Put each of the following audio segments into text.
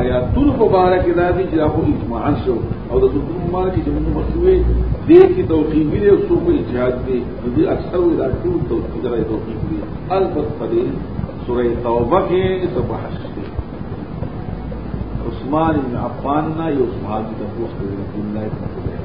آیاتونو په باره کې دا دي چې هغه اجماع شو او د ټول مال کې جمهور مسوي دې کې توقیفي دي او څو په اجازه دي دې اکثر وي دا ټول توقیفي دي توقیفي دي البته په دې سورې توبه کې څه بحث دي عثمان بن عفان نه یو صحابي د پوښتنې د الله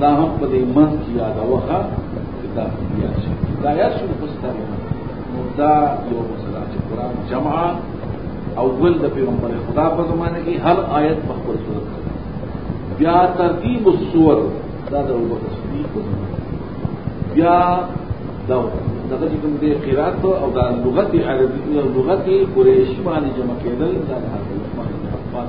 دا هم په دې منځ کې یاده وخه چې دا بیا شي دا یا شنو په ستاره نو دا یو مسله چې قرآن جمع او ګل د پیغمبر خدا په زمانه کې هر آیت په خپل صورت بیا ترتیب السور دا د ابو تصدیق په زمانه بیا دا دغه چې کوم دې قرات او دا لغت عربي او لغت قریشي باندې جمع کېدل دا د حضرت عثمان بن عفان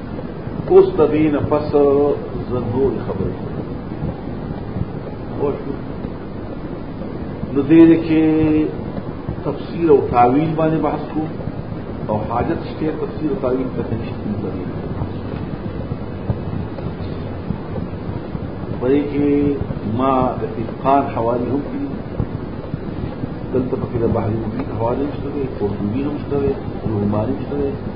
اوس د دې نه پس زندور خبرې او نو دې کې تفسیر او تعویل باندې بحث کو او حاجت شته تفسیر او تعویل ته نشته پدې کې ما د اتقان حوالی هم کړی دلته پکې د بحری مبین حوالی هم شته قرطبی هم شته رومانی هم شته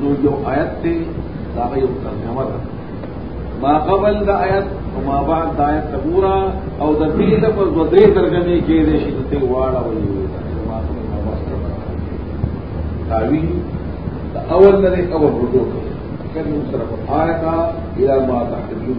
نو یو آیت ته دا یو ترجمه ده ما قبل د آیت او ما بعد د آیت تبورا او د دې د پر دوه درې ترجمه کې دې شي ته واړه وي ما قبل ما بعد تعویل د اول نه اول رجوع کوي کله سره آیت الى ما تحتمل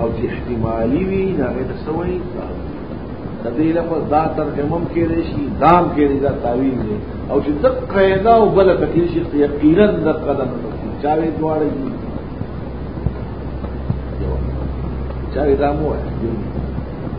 او چې احتمالي وي نه هغه ته سوي د دې لپاره دا ترجمه کې دی شي دام کې دی دا تعویل دی او چې د قاعده او بل کتل شي یقینا د قدم چاوي دواړه دي چاوي دا مو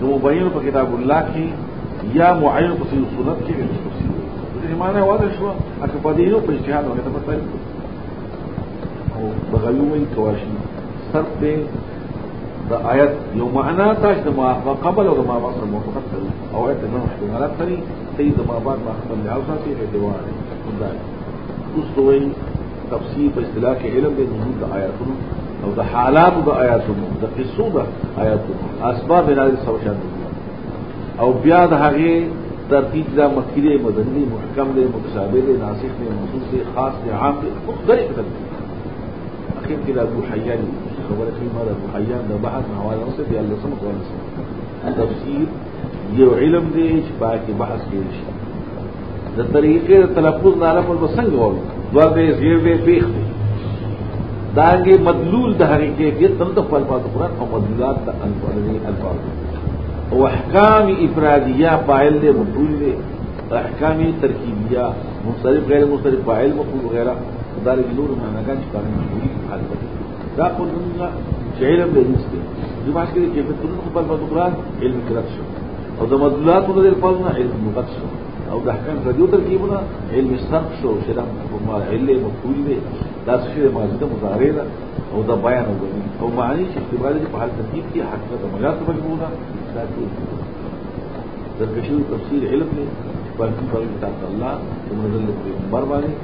نو مبین په کتاب الله کې یا معین په سیو سنت کې ویل شو دې معنی واضح شو اکه په دې یو په اجتهاد باندې ته پته او بغیو وی کواشي سر په د آیت یو معنا تاج د ما قبل او د ما بعد سره موافقت کوي او آیت نه احتمالات لري ته د ما بعد ما خپل له اوسه کې دی وایي خدای اوس دوی تفسیر په اصطلاح کې علم د نزول د آیاتونو او د حالات د آیاتونو د قصو د آیاتونو اسباب نازل سو شان او بیا د هغه ترتیب دا مکی دی مدنی دی محکم دی متشابه دی ناسخ دی منصوص دی خاص دی عام دی مختلف قسم اخر کې د ابو حیان خبره کوي ما د ابو حیان د بحث حواله اوسه دی الله سم کوله تفسیر یو علم دی چې باقي بحث کوي شي د طریقې د تلفظ نه علاوه په څنګه وایي دوه به زیر به پیخ دی داګه مدلول د هغې کیفیت تم د خپل پاتو قرآن او مدلولات د انفال دی انفال او احکام افرادیه فاعل دی مفعول دی احکام ترکیبیه مصرف غیر مصرف فاعل مفعول غیره دار نور معنا کا چې قانون دی حالت دا خو زمونږه چې علم دی هیڅ دی زماش کې چې په ټولو خپل په قرآن علم کرت شو او د مدلولاتو د الفاظ نه علم مغت شو او د احکام رادیو ترکیبونه علم صرف شو چې دا کومه علم مفعول دی دا څه شی ماضی ته مضارع ده او دا بیان او غنی او معنی چې استعمال دي په حال ترکیب کې حقیقت او مجاز ته مجبور ده دا ټول د کشور تفسیر علم دی په کوم کتاب الله کوم نزل پیغمبر باندې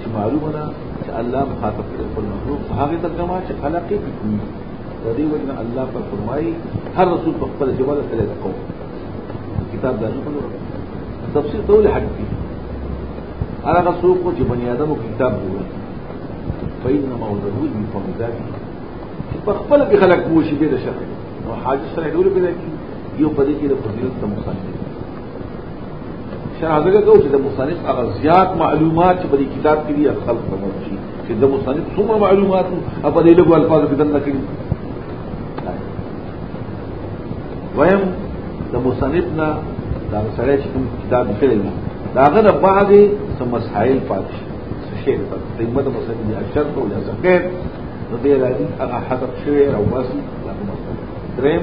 چې معلومه ده چې الله مخاطب کړي خپل مخلوق هغه ترجمه چې خلق یې کوي د دې وجه الله پر فرمایي هر رسول په خپل جواب سره د قوم کتاب دا نه کوي تفسیر ټول حق دي هغه رسول کو چې بنی آدم کتاب جوړ فإنما وجهه من فضل ذاته چې په خپل کې خلق مو شي به د شرع او حاجت سره ډول پیدا کی یو پدې کې د فضیلت تمثال دی شاهدګه کو چې د مصنف هغه زیات معلومات چې په دې کتاب کې دي خلق ته ورشي چې د مصنف څومره معلومات او په دې له الفاظ کې دنه کړی ویم د مصنف نه دا سره چې کوم کتاب کړی نه دا هغه د بعضې سم مسائل پاتې شي څه شي په قیمت مصنف دي اکثر ته ولا زکات نو دې راځي هغه حذف شوی او بس دا مصنف دریم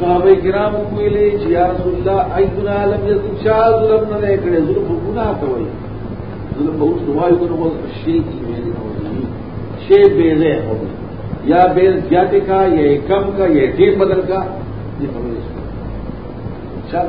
صحابه کرام ویلې چې یا رسول الله ایتنا لم یذب شاذ لم نه کړې زړه په ګناه ته وایي زړه په اوس وایي کنه وو شی کی ویلې نو شی به زه هو یا به زیات کا یا کم کا یا ډیر بدل کا دې په ویلې شاذ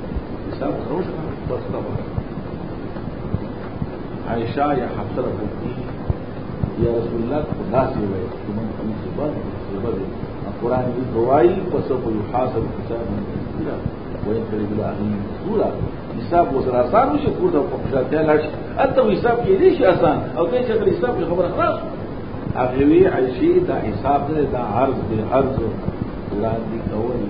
صاحب خروج بس کا بات عائشہ یا حفصہ رضی اللہ یا رسول اللہ خدا سے ہوئے کہ من کم سے بد سے بد قرآن کی دوائی پس کو یحاسب حساب من کثیرا وین کری بلا اہلین سورا حساب وہ سر آسان ہو شکور دا پکشا تیا لاش اتا وہ حساب کی دیش آسان او تے شکر حساب کی خبر خلاص اگوی عائشی دا حساب دے دا عرض دے عرض قرآن دی قولی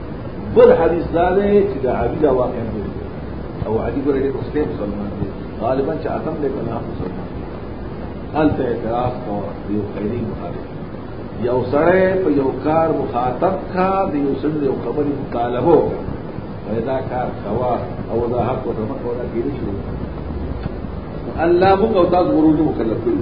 بل حدیث دا دی چې د علی دا واقع دی او علی ګره دې اوس ته مسلمان دی غالبا چې اتم دې کنه مسلمان دی الته اعتراف کو یو خیری مخالف یو سره په یو کار مخاطب کا د یو سره یو خبر مطالبه پیدا کار کوا او دا حق او دمه کولا کېږي الله موږ او تاسو ورونو مکلف کړو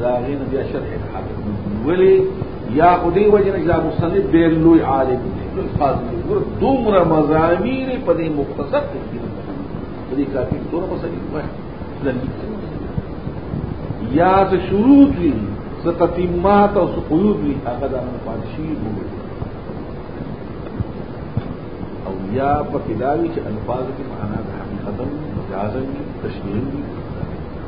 دا غین بیا شرح الحق ولی یا خدای وجه نه جواب مصنف به لوی عالم دی فاضل ګور دومره مزامیر په دې مختصر کې دي په دې کافي دومره مسلې وای یا څه شروع دي څه تتمات او څه قیود دي هغه د پادشي وو او یا په کلاوی چې الفاظ کې معنا د حقیقت مجازن تشریح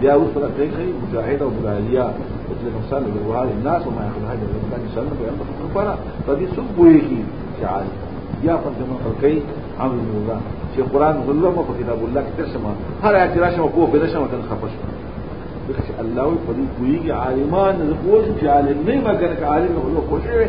بیا اوس سره کوي کوي مجاهد او مجاهدیا چې نقصان له واره الناس ما ياخذ هذا الانسان سلم په امر لپاره په دې څوک وایي چې عالم یا په دې مخ کوي عام الله چې قران ظلم او کتاب الله کې ترسمه هر آیت راشه او په دې شمه تن خپش چې الله په دې کوي عالمان زه کوم چې عالم نه مګر عالم هو خوشوي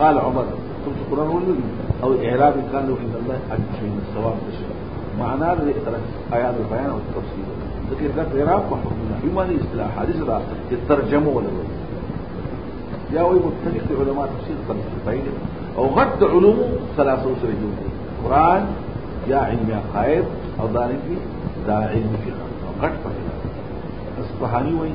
قال عمر ثم قرآن ولي او اعراب كان له عند الله اجر شيء الثواب تشي معنا د آيات البيان او التفسير ذکر دا اعراب په حکمونه ایماني اصطلاح حدیث را چې ترجمه ولا یا وي مختلف علماء تفسير تفسير بين او غد علوم ثلاثه سره جوړ قرآن یا علم عقائد او دارنګي دا علم فقه غټ پکې اصفهاني وایي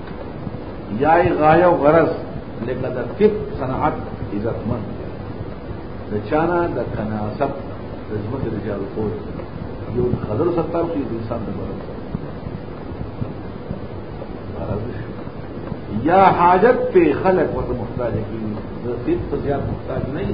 یا یې غایه او غرض لکه د طب صنعت عزتمن د چانه د کناست د ځمکې د جارو کول یو خضر ستار شي د انسان د مرض یا حاجت پہ خلق و محتاج کی رسید پر زیادہ محتاج نہیں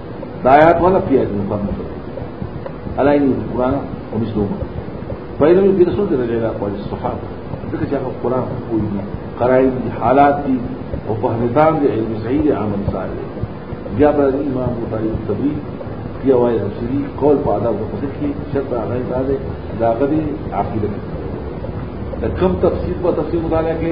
دایات والا پیاج نه پام نه علای نه قران او مسلمان فایده به رسول دې راځي لا قول الصحابه دغه چې هغه قران خو نه قرای دي حالات دي او په نظام دي علم سعید عمل صالح بیا به امام بخاری تبری بیا وایي رسولي قول په آداب او فقه کې شرط هغه دا دی دا غدي عقیده د کم تفسیر په تفسیر مطالعه کې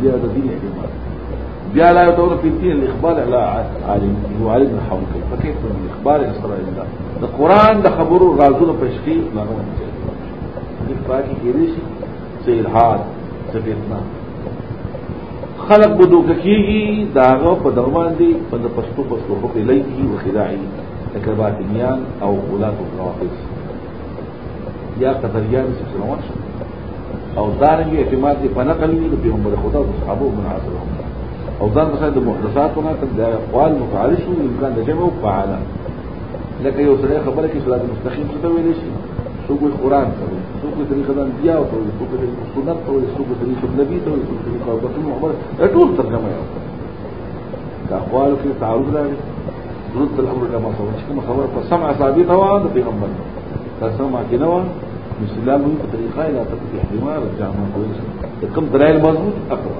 بیا د دې احتمال بیا لا دور په دې الاخبار لا عالم هو عالم حول کې فکر په الاخبار سره الله د قران د خبرو رازونه په شکی نه نه دي پاکي کېږي چې الحاد څه بیتنا خلق به دوک کېږي داغه په درمان دي په د پښتو پښتو په لای کې وخداعي تکربات نیان او اولاد او یا قدریان سے سنوان شو او دارنگی اعتماد دی پناہ کلی تو پیغمبر خدا تو صحابو من حاصل ہوں او دار مسائل دو محدثات ہونا تک دیا قوال متعارش ہوں امکان دے جمع فعالا لیکن یہ اسرائیل خبر ہے کہ صلاح مستقیم سے ہوئے لیشی سو کوئی قرآن تو ہوئے سو کوئی طریقہ دان دیا تو ہوئے سو کوئی طریقہ سنت تو ہوئے سو کوئی طریقہ نبی تو ہوئے سو کوئی طریقہ بطن محمد اٹول ترجمہ ہے دا قوال کے تعارض رہے رد الامر ته ما خبره کوم خبره په سمع ثابته و د پیغمبر په سمع کې نه و مسلمان په طریقه لا ته په احتمال جامع کوي ته کوم دلایل مضبوط اقوا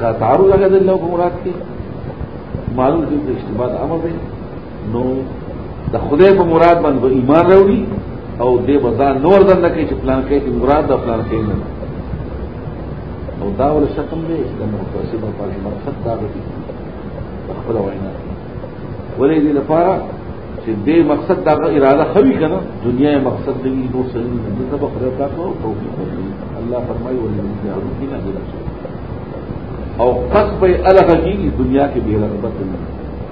کا تعارض هغه د لوګو مراد کې معلوم دي چې استعمال امر دی نو د خدای په مراد باندې ایمان راوړي او دې بازار نور دنه کې چې پلان کې دې مراد د پلان کې نه او دا ول شتم دې د مرکزي په پاره مرکز دا دی خپل وینا ولې دې لپاره چې دې مقصد دا اراده خوي کنه دنیا مقصد دې نور سلیم دې ته بخره تا کو توفیق الله فرمایي ولې دې اړو کې نه دې او قصب الګی دنیا کې به رغبت نه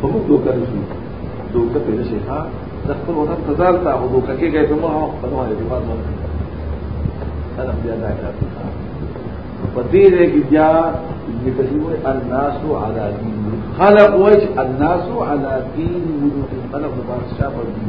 په موږ دوکه نه شي دوکه په نشي ها د خپل وطن ته ځان ته دوکه کېږي په موږ په نوې دی باز ونه انا بیا دا کار په دې دې کې بیا بتجوه الناس على دين خلق وجه الناس على دين ملوك خلق بادشاہ پر دین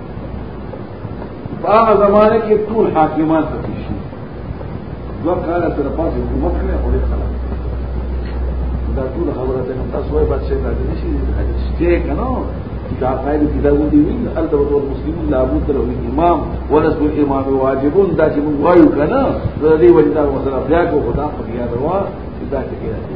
په هغه زمانه کې ټول حاکمان پکې شي دوه کاله تر پاسه حکومت کړی او ډېر خلک دا ټول خبره ده تاسو وایي بادشاہ دا دې شي چې کنه دا قائد کتابو دی وی ال د ټول مسلمانان لا بد له امام ولس الامام واجبون دا چې موږ وایو کنه د دې وجه دا مثلا بیا کو خدا په یاد وا دا ټکی راځي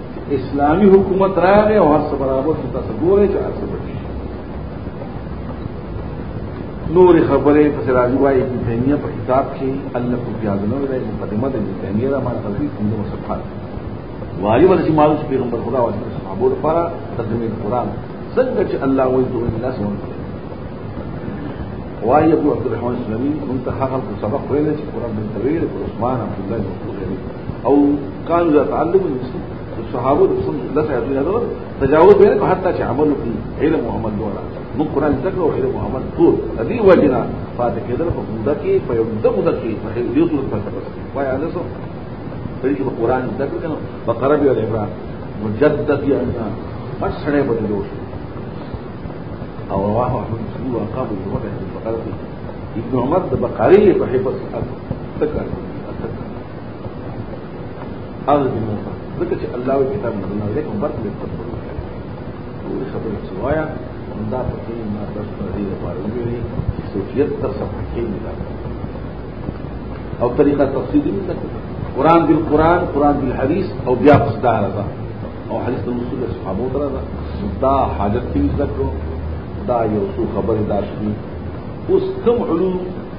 اسلامی حکومت راغی او هر څه برابر شو تاسو ګورئ چې هر څه به شي نورې خبرې پسې راځي وایي ابن تیمیه په کتاب کې الله کو پیاز نه وایي مقدمه د ابن تیمیه را ما خلقي څنګه مصفحه وایي ولې چې معلوم پیغمبر خدا او صحابه لپاره ترجمه قرآن څنګه چې الله وایي دوی الله سبحانه وایي ابو عبد الرحمن اسلامي انت هغه سبق ویل چې قرآن بن طویل عثمان عبد الله بن او کان ذا تعلم المسلم صحابه د سم د سره دنیا دور تجاوز به نه حتی چې عمل وکړي علم محمد دوړه نو قران ذکر او علم محمد ټول ادي وجنا فاتح کېدل په مودا کې په یو د مودا کې په دې ټول په تاسو وای هغه څه په دې په قران ذکر کنه بقره به ال عمران مجدد یا نه بس سره به جوړ او رواه احمد بن سعود وقابل وقت البقره ابن عمر د بقره په حفظ هغه دې مو ځکه چې الله او کتاب نه نه لري کوم برخه دې پر ټول خبره چې وایا همدا په دې ما بس په دې لپاره ویلي چې سوچیت تر څه کې نه ده او طریقه تفصیلی نه ده قران بل قران قران بل حدیث او بیا پس دا راځه او حدیث د رسول الله صحابه تر راځه دا حاجت دې ذکر دا یو څو خبره دا شي اوس کوم علوم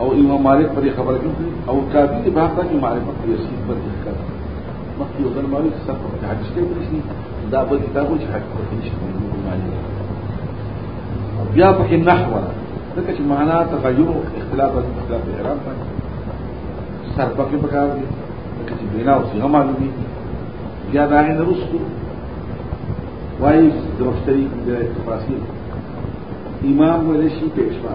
او امام مالک پر خبره کوي او کافي دی په حق کې مالک په یسید پر ذکر مخکې یو ځل مالک څه په حدیث کې ورشي دا په کتابو چې حق کوي چې مالک بیا په کې نحو ځکه چې معنا تغیر او اختلاف او اختلاف اعراب باندې سر پکې پکار دي ځکه چې بنا او صيغه معلومي بیا دا نه رسو وایي د مشتری د تفاصیل امام ولشي پیشوا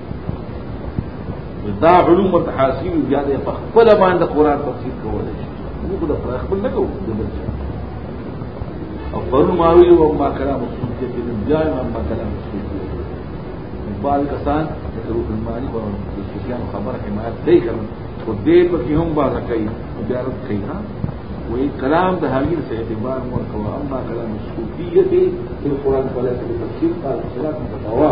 دا علوم تحاصیل بیا د خپل باندې قران تفسیر کولای شي موږ د خپل نه کوو د بل څه او پرون ما ویل او ما کلام رسول کې د بیا ما کلام رسول کې بعض کسان د روح المانی او سفیان خبره حمایت دی کړم خو دې په کې هم باز کوي بیا رد کوي ها وی کلام د حمیر سے اعتبار مور کوا اما کلام صوفیت دی قرآن پلے سے تفسیر کا اختلاف بتاوا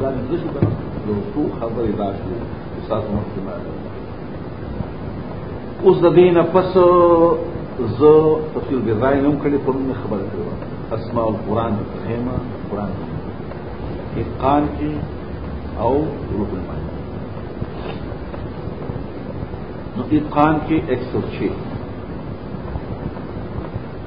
دا د څه په یو څو خبرې راځي استاد مخکې ما اوس د دې نه پس زه تفصیل به راي نوم کړي په موږ خبره کړو اسماء القرآن خیمه قرآن اتقان کې او روح المعانی نو اتقان کې 106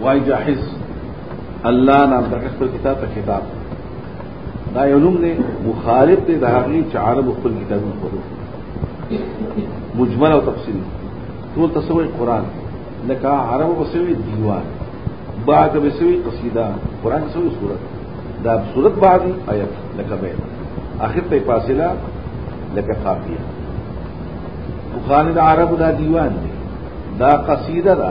وای جاهز الله نام دغه خپل کتاب ته کتاب دا یو نوم دی مخالف دی د هغې چې عربو خپل کتابونه خپلو مجمل او تفصیل ټول ته سوی قرآن لکه عربو به سوی دیوان بعد به سوی قصیده قرآن کې سوی صورت دا صورت بعد آیت لکه بیت آخر ته فاصله لکه قافیه بخاری د عربو دا دیوان دی دا قصیده ده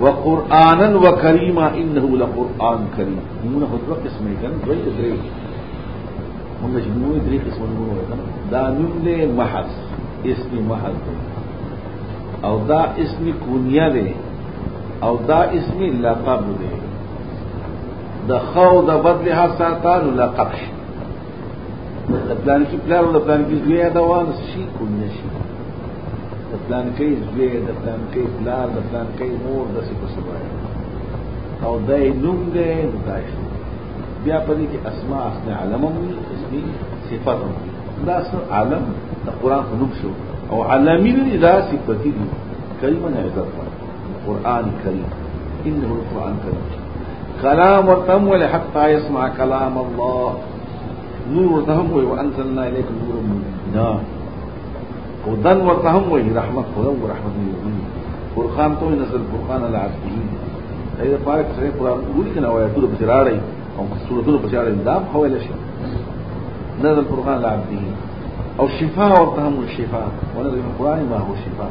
وقرآنا وکریما انه لقرآن کریم نمونه خو دوه قسمه کن دوی ته درې موږ چې نمونه درې قسمه نمونه وکړه دا نوم دی محض اسم محض دی او دا اسم کونیه دی او دا اسم لقب دی د خو د بدل حساتان لقب شي د پلان کې پلان د پلان کې زوی دا وان شي کوم نشي د پلان کې زوی د پلان کې پلان د پلان کې مور د څه څه وایي او دا نوم دی دا شي بیا په دې کې اسماء اسماء علم هم اسمي صفات هم دا اسماء علم د قران په نوم شو او علامین دا صفاتي دي کلمه نه عزت قرآن کریم انه القرآن کریم کلام ورتم ولې حتا يسمع کلام الله نور ورته هم وي وانزلنا اليك نور مبينا هدن ورته هم وي رحمت خدا او رحمت دی قرآن ته نزل قرآن على عبده اې پارک سره قرآن ګوري کنه وایي ټول په راړی او سورته په راړی دا حواله شي نزل قرآن على عبده او شفاء ورته هم شفاء ونزل القرآن ما هو شفاء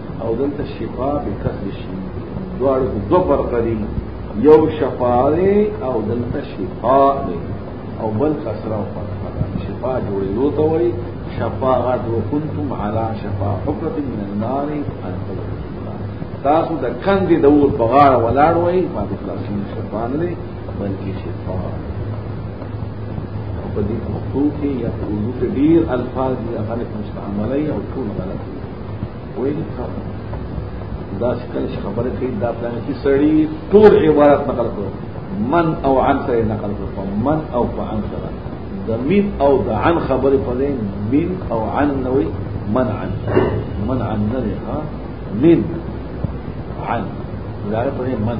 او دلته شفا به کسب شي دواړو کې دوه فرق دي یو شفا دی او دلته شفا دی او بل کسره او فتحه ده شفا جوړېدو ته وایي شفا غټ وکنتم علی شفا حفرة من النار انتم تاسو د کندې د اور په غاړه ولاړ وئ ما د خلاصون شفا نه دی بلکې شفا په دې پښتو کې یا په اردو کې ډېر الفاظ دي هغه مستعملي او ټول غلط ویل کړه دا شکل خبره کوي دا پلان کې سړی ټول عبارت نقل کړو من او عن سره نقل کړو من او عن سره د من او د عن خبره په دې من او عن نوې من عن من عن نه ها من عن دا په دې من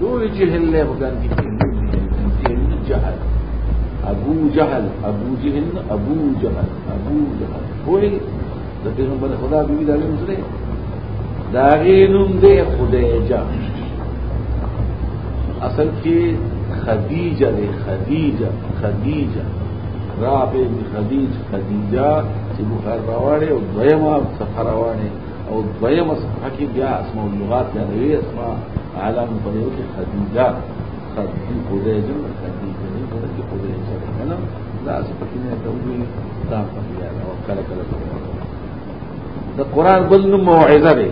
دول جهل نه بګان کې جهل جهل ابو جهل ابو جهل ابو جهل ابو جهل وای د پیغمبر خدا بیبي دا نوم سره دا غینوم دی خدایجه اصل کې خدیجه دی خدیجه خدیجه رابع خدیج خدیجه چې بخار راوړي او دویمه سفر راوړي او دویمه سفر کې بیا اسماء اللغات یا دوی اسماء عالم په یو کې خدیجه خدیجه خدیجه خدیجه نه په کې خدیجه کنه دا سفر کې نه دوی دا په بیا او کله کله دا قران بل نو موعظه ده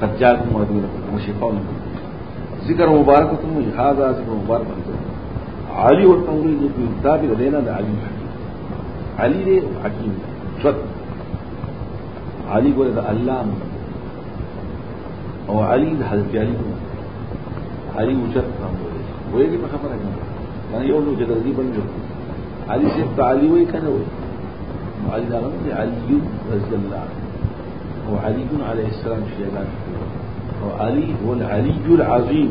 قد جاءكم موعظه مشفاء ذکر مبارک تم هذا ذکر مبارک علی اور تنگی جو کتاب دینا علی علی دې حکیم شت علی ګوره د الله او علی د حضرت علی علی وجد هم وایي دې په خبره کې دا یو نو چې درځي بل جوړ علی چې په علی وایي کنه وایي علی دا غوړي علی رضی الله او علی علیه السلام شهادت او علی هو العلی العظیم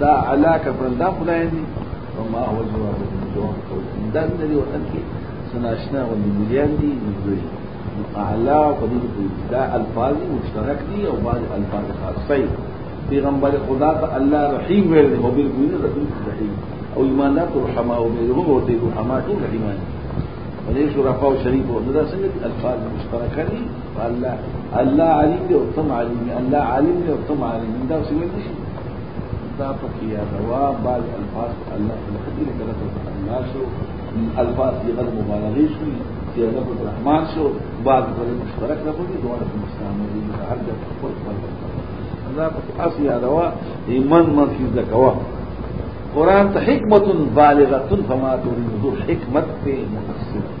دا علاقه پر دا خدای دی او ما هو جواب دی جواب کوي دا د دې وطن کې سناشنا او مليان دي دوی اعلا په دې کې دا الفاظ مشترک دي او بعض الفاظ خاصه دي پیغمبر خدا ته الله رحیم ویل دی او بالکل نه رسول رحیم او ایماندار ته رحمه او به هو ته رحمه ټول رحیمان ولې شرفاء شریف او دا څنګه الفاظ مشترک دي الله الله عليم دې او تم عليم الله عليم دې او تم عليم دا څه ویل شي دا په کې یا روا بعض الفاظ الله په خدای کې راته الله شو الفاظ یې غل مبالغه شي چې الله الرحمن شو بعض غل مشترک نه کوي دوه د مستعمل دي هر د خپل خپل دا په اصل یا روا ایمان ما کې ځکوا قرآن ته حکمت بالغه فما تريد حکمت په مقصد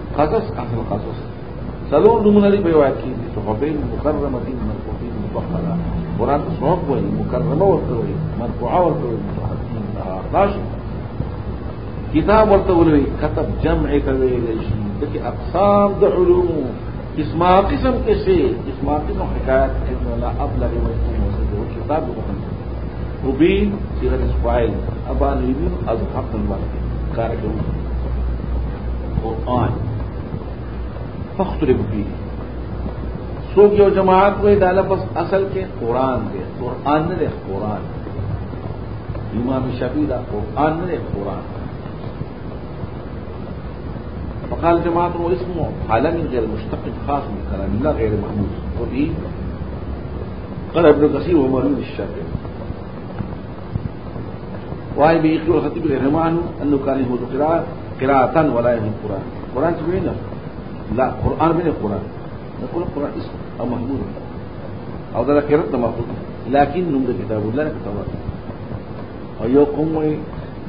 قصص اهل قصص سلور نمونه دی په روایت کې دي صحابین مکرمه دي مرفوعین مفخره قرآن صحاب وایي مکرمه ورته وایي مرفوعه ورته وایي مصحفین راشي کتاب ورته وایي کتب جمع ته ویل شي دغه اقسام د علوم اسما قسم کې شي اسما قسم حکایت ان لا ابلغ وجه موجود کتاب وکړي وبي سيره اسماعيل ابا ليبين اذهب المرء كاركم قرآن فخرب بھی سوک جو جماعت میں ڈالا بس اصل کے قرآن دے قرآن نے دے قرآن امام شبی دا قرآن نے دے قرآن فقال جماعت وہ اسم عالمی غیر مشتقل خاص من کلام اللہ غیر محمود وہ بھی قال ابن کثیر عمر الشافعی وای به یو خطیب رحمانو انه کان هو قرا قراتن ولا یې قران قران څه ویل لا قران به قران نه کول قران اسم او محمود او دا قرات نه محمود لكن نوم د کتاب الله کتاب او یو قوم وای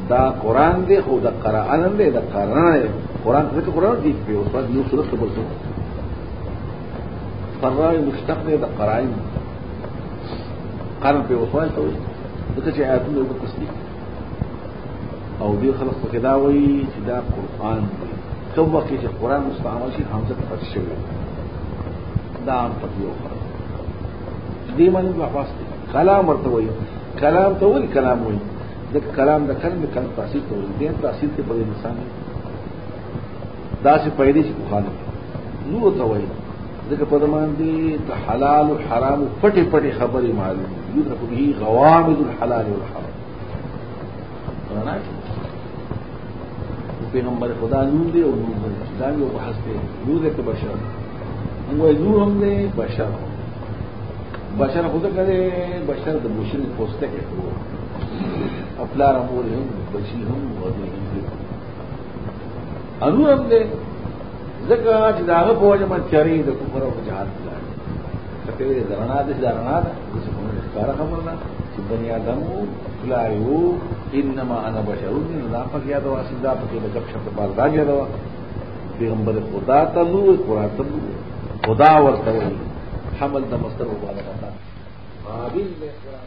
دا قران دی خو دا قران نه دی دا قران دی قران څه قران دی په اوس یو سورته بل سورته قرای مشتق دی دا قرائن قرن په وفات ته وي دغه چې آیاتونه یو کسي او دې خلق په کدا وي چې دا قران دی کوم وخت چې قران مستعمل شي حمزه ته پاتې شوی دا هم په یو خبره دې باندې واپس کلام ورته وي کلام ته وایي کلام وایي د کلام د کلمې کلم تاثیر ته وایي د تاثیر ته په انسان دا چې پیدا شي مخالف نور ته وایي ځکه په دمان دي د حلال او حرام پټې پټې خبرې معلوم دي د په دې غوامض الحلال او الحرام پیغمبر خدا نور دی او نور دی دا یو بحث دی نور دی که بشر موږ نور هم دی بشر بشر خود کړي بشر د مشن پوسټه کې خپل امور هم بچی هم ودی انو هم دې ځکه چې دا هغه په وجه باندې چاري د کفر او جهاد ځای کته دې درنا دې درنا ده چې کومه ښکارا خبر نه چې بني آدم او فلایو انما انا بشر من لا پک یاد او اصل دا پکې د غب شپ په دا یاد او پیغمبر خدا ته نو قرآن ته نو خدا ورته حمل د مستر مبارک تا قابل له قرآن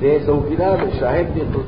دې څوکیدار شاهد دې ټول